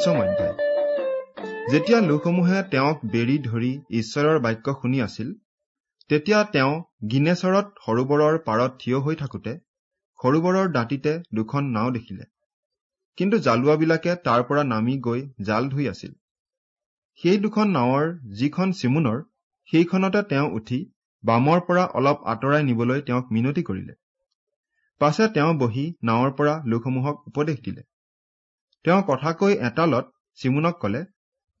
পঞ্চম অধ্যায় যেতিয়া লোকসমূহে তেওঁক বেৰি ধৰি ঈশ্বৰৰ বাক্য শুনি আছিল তেতিয়া তেওঁ গিনেচৰত সৰোবৰৰ পাৰত থিয় হৈ থাকোতে সৰোবৰৰ দাঁতিতে দুখন নাও দেখিলে। কিন্তু জালুৱাবিলাকে তাৰ পৰা নামি গৈ জাল ধুই আছিল। সেই দুখন নাৱৰ যিখন চিমুনৰ সেইখনতে তেওঁ উঠি বামৰ পৰা অলপ আঁতৰাই নিবলৈ তেওঁক মিনতি কৰিলে। পাছে তেওঁ বহি নাৱৰ পৰা লোকসমূহক উপদেশ দিলে। তেওঁ কথা কৈ এটালত চিমুনক কলে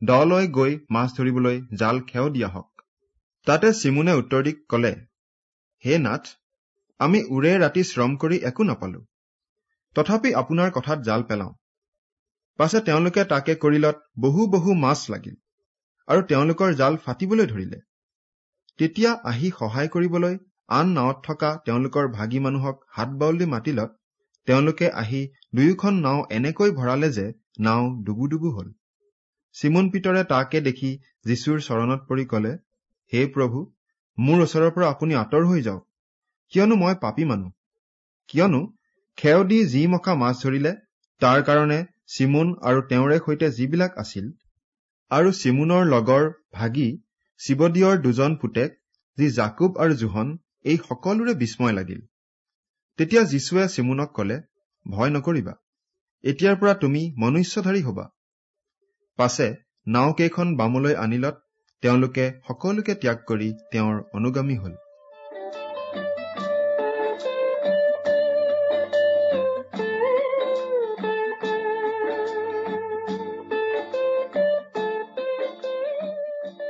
দলৈ গৈ মাছ ধৰিবলৈ জাল খেও দিয়া হওক। তাতে চিমুনে উত্তৰ দি কলে হে নাথ আমি ওৰে ৰাতি শ্ৰম কৰি একো নাপালো। তথাপি আপোনাৰ কথাত জাল পেলাওঁ। পাছে তেওঁলোকে তাকে কৰিলত বহু বহু মাছ লাগিল আৰু তেওঁলোকৰ জাল ফাটিবলৈ ধৰিলে। তেতিয়া আহি সহায় কৰিবলৈ আন নাৱত থকা তেওঁলোকৰ ভাগী মানুহক হাত বাউল মাতিলত তেওঁলোকে আহি দুয়োখন নাও এনেকৈ ভৰালে যে নাও ডুবু ডুবু হল। চিমুন পিতৰে তাকে দেখি যীশুৰ চৰণত পৰি কলে হে প্ৰভু মোৰ ওচৰৰ পৰা আপুনি আঁতৰ হৈ যাওক। কিয়নো মই পাপী মানুহ। কিয়নো খেও দি যি মখা মাছ ধৰিলে তাৰ কাৰণে চিমুন আৰু তেওঁৰে সৈতে যিবিলাক আছিল আৰু চিমুনৰ লগৰ ভাগি শিৱদীয়ৰ দুজন পুতেক যি জাকুব আৰু জোহন এই সকলোৰে বিস্ময় লাগিল। তেতিয়া যীশুৱে চিমুনক কলে ভয় নকৰিবা। এতিয়াৰ পৰা তুমি মনুষ্যধাৰী হবা। পাছে নাওকেইখন বামলৈ আনিলত তেওঁলোকে সকলোকে ত্যাগ কৰি তেওঁৰ অনুগামী হল।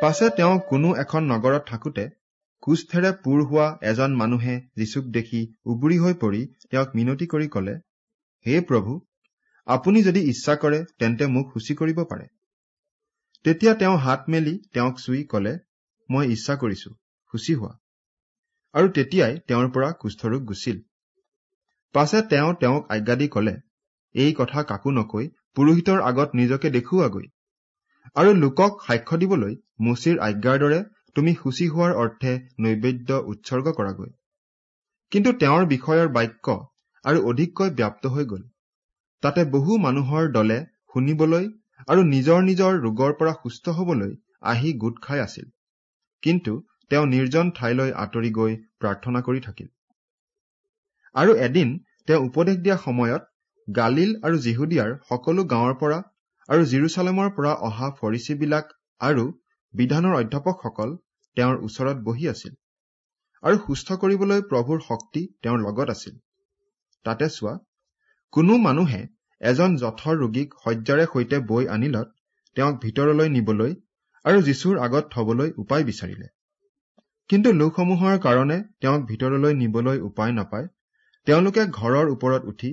পাছে তেওঁ কোনো এখন নগৰত থাকোতে কোষ্ঠেৰে পূৰ হোৱা এজন মানুহে যীচুক দেখি উবুৰি হৈ পৰি তেওঁক মিনতি কৰি কলে হে প্ৰভু আপুনি যদি ইচ্ছা কৰে তেন্তে মোক সূচী কৰিব পাৰে। তেতিয়া তেওঁ হাত মেলি তেওঁক চুই কলে মই ইচ্ছা কৰিছো সূচী হোৱা। আৰু তেতিয়াই তেওঁৰ পৰা কুষ্ঠৰোগ গুচিল পাছে তেওঁ তেওঁক আজ্ঞা দি কলে এই কথা কাকো নকৈ পুৰোহিতৰ আগত নিজকে দেখুৱাগৈ আৰু লোকক সাক্ষ্য দিবলৈ মুচিৰ আজ্ঞাৰ দৰে তুমি সূচী হোৱাৰ অৰ্থে নৈবেদ্য উৎসৰ্গ কৰাগৈ। কিন্তু তেওঁৰ বিষয়ৰ বাক্য আৰু অধিককৈ ব্যাপ্ত হৈ গল। তাতে বহু মানুহৰ দলে শুনিবলৈ আৰু নিজৰ নিজৰ ৰোগৰ পৰা সুস্থ হবলৈ আহি গোট খাই আছিল। কিন্তু তেওঁ নিৰ্জন ঠাইলৈ আঁতৰি গৈ প্ৰাৰ্থনা কৰি থাকিল। আৰু এদিন তেওঁ উপদেশ দিয়া সময়ত গালিল আৰু জিহুদিয়াৰ সকলো গাঁৱৰ পৰা আৰু জিৰচালেমৰ পৰা অহা ফৰিচীবিলাক আৰু বিধানৰ অধ্যাপকসকল তেওঁৰ ওচৰত বহি আছিল আৰু সুস্থ কৰিবলৈ প্ৰভুৰ শক্তি তেওঁৰ লগত আছিল। তাতে চোৱা কোনো মানুহে এজন জঠৰ ৰোগীক শয্যাৰে সৈতে বৈ আনিলত তেওঁক ভিতৰলৈ নিবলৈ আৰু যীশুৰ আগত থবলৈ উপায় বিচাৰিলে। কিন্তু লোকসমূহৰ কাৰণে তেওঁক ভিতৰলৈ নিবলৈ উপায় নাপায় তেওঁলোকে ঘৰৰ ওপৰত উঠি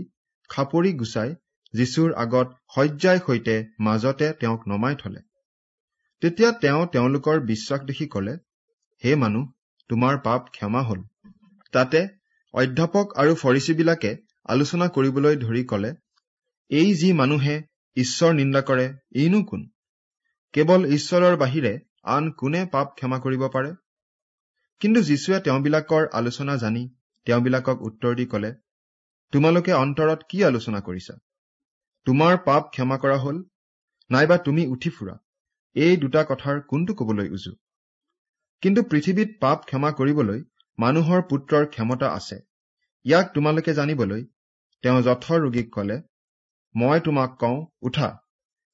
খাপৰি গুচাই যীশুৰ আগত শয্যাই সৈতে মাজতে তেওঁক নমাই থলে। তেতিয়া তেওঁ তেওঁলোকৰ বিশ্বাস দেখি কলে হে মানুহ তোমাৰ পাপ ক্ষমা হল। তাতে অধ্যাপক আৰু ফৰিচীবিলাকে আলোচনা কৰিবলৈ ধৰি কলে এই যি মানুহে ঈশ্বৰ নিন্দা কৰে এইনো কোন? কেৱল ঈশ্বৰৰ বাহিৰে আন কোনে পাপ ক্ষমা কৰিব পাৰে? কিন্তু যীশুৱে তেওঁবিলাকৰ আলোচনা জানি তেওঁবিলাকক উত্তৰ দি কলে তোমালোকে অন্তৰত কি আলোচনা কৰিছা? তোমাৰ পাপ ক্ষমা কৰা হল নাইবা তুমি উঠি ফুৰা? এই দুটা কথাৰ কোনটো কবলৈ উজু? কিন্তু পৃথিৱীত পাপ ক্ষমা কৰিবলৈ মানুহৰ পুত্ৰৰ ক্ষমতা আছে। ইয়াক তোমালোকে জানিবলৈ তেওঁ যথৰ ৰোগীক কলে মই তোমাক কওঁ উঠা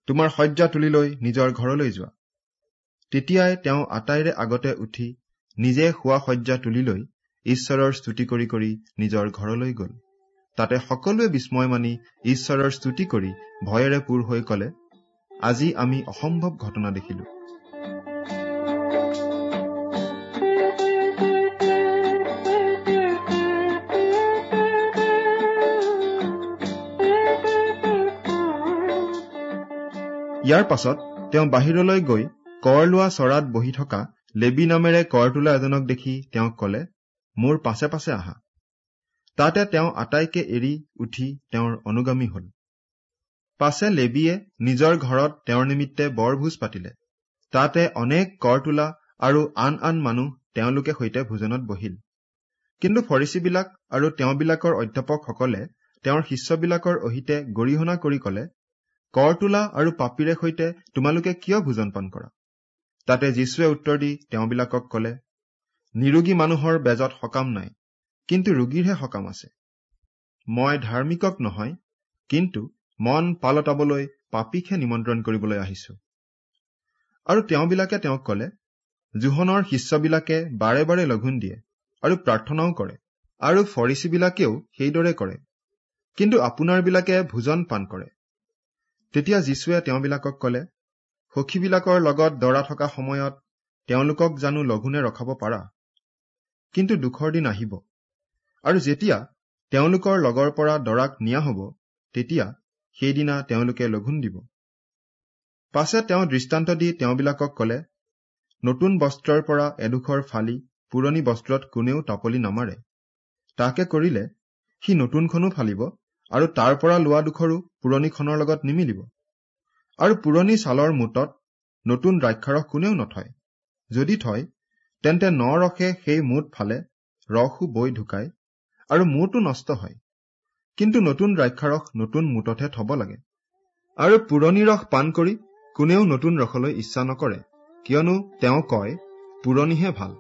তোমাৰ শয্যা তুলি লৈ নিজৰ ঘৰলৈ যোৱা। তেতিয়াই তেওঁ আটাইৰে আগতে উঠি নিজে শোৱা শয্যা তুলি লৈ ঈশ্বৰৰ স্তুতি কৰি কৰি নিজৰ ঘৰলৈ গল। তাতে সকলোৱে বিস্ময় মানি ঈশ্বৰৰ স্তুতি কৰি ভয়েৰে পূৰ হৈ কলে আজি আমি অসম্ভৱ ঘটনা দেখিলো। ইয়াৰ পাছত তেওঁ বাহিৰলৈ গৈ কৰ লোৱা চৰাত বহি থকা লেবি নামেৰে কৰ তোলা এজনক দেখি তেওঁক কলে মোৰ পাছে পাছে আহা। তাতে তেওঁ আটাইকে এৰি উঠি তেওঁৰ অনুগামী হল। পাছে লেবিয়ে নিজৰ ঘৰত তেওঁৰ নিমিত্তে বৰভোজ পাতিলে। তাতে অনেক কৰ তোলা আৰু আন আন মানুহ তেওঁলোকে সৈতে ভোজনত বহিল। কিন্তু ফৰিচীবিলাক আৰু তেওঁবিলাকৰ অধ্যাপকসকলে তেওঁৰ শিষ্যবিলাকৰ অহিতে গৰিহণা কৰি কলে কৰ তোলা আৰু পাপীৰে সৈতে তোমালোকে কিয় ভোজন পান কৰা? তাতে যীশুৱে উত্তৰ দি তেওঁবিলাকক কলে নিৰোগী মানুহৰ বেজত সকাম নাই কিন্তু ৰোগীৰহে সকাম আছে। মই ধাৰ্মিকক নহয় কিন্তু মন পালতাবলৈ পাপীকহে নিমন্ত্ৰণ কৰিবলৈ আহিছো। আৰু তেওঁবিলাকে তেওঁক কলে জোহনৰ শিষ্যবিলাকে বাৰে বাৰে লঘোণ দিয়ে আৰু প্ৰাৰ্থনাও কৰে আৰু ফৰিচীবিলাকেও সেইদৰে কৰে। কিন্তু আপোনাৰ বিলাকে ভোজন পান কৰে তেতিয়া যীশুৱে তেওঁবিলাকক কলে সখীবিলাকৰ লগত দৰা থকা সময়ত তেওঁলোকক জানো লঘোণে ৰখাব পাৰা। কিন্তু দুখৰ দিন আহিব। আৰু যেতিয়া তেওঁলোকৰ লগৰ পৰা দৰাক নিয়া হব তেতিয়া সেইদিনা তেওঁলোকে লঘোণ দিব। পাছে তেওঁ দৃষ্টান্ত দি তেওঁবিলাকক কলে নতুন বস্ত্ৰৰ পৰা এডোখৰ ফালি পুৰণি বস্ত্ৰত কোনেও টাপলি নামাৰে। তাকে কৰিলে সি নতুনখনো ফালিব আৰু তাৰ পৰা লোৱা দুখৰো পুৰণিখনৰ লগত নিমিলিব। আৰু পুৰণি ছালৰ মুটত নতুন দ্ৰাক্ষাৰস কোনেও নথয়। যদি থয় তেন্তে ন ৰসে সেই মুঠ ফালে ৰসো বৈ ঢুকায় আৰু মূৰটো নষ্ট হয়। কিন্তু নতুন দ্ৰাক্ষাৰস নতুন মুটতহে থব লাগে। আৰু পুৰণি ৰস পান কৰি কোনেও নতুন ৰসলৈ ইচ্ছা নকৰে কিয়নো তেওঁ কয় পুৰণিহে ভাল।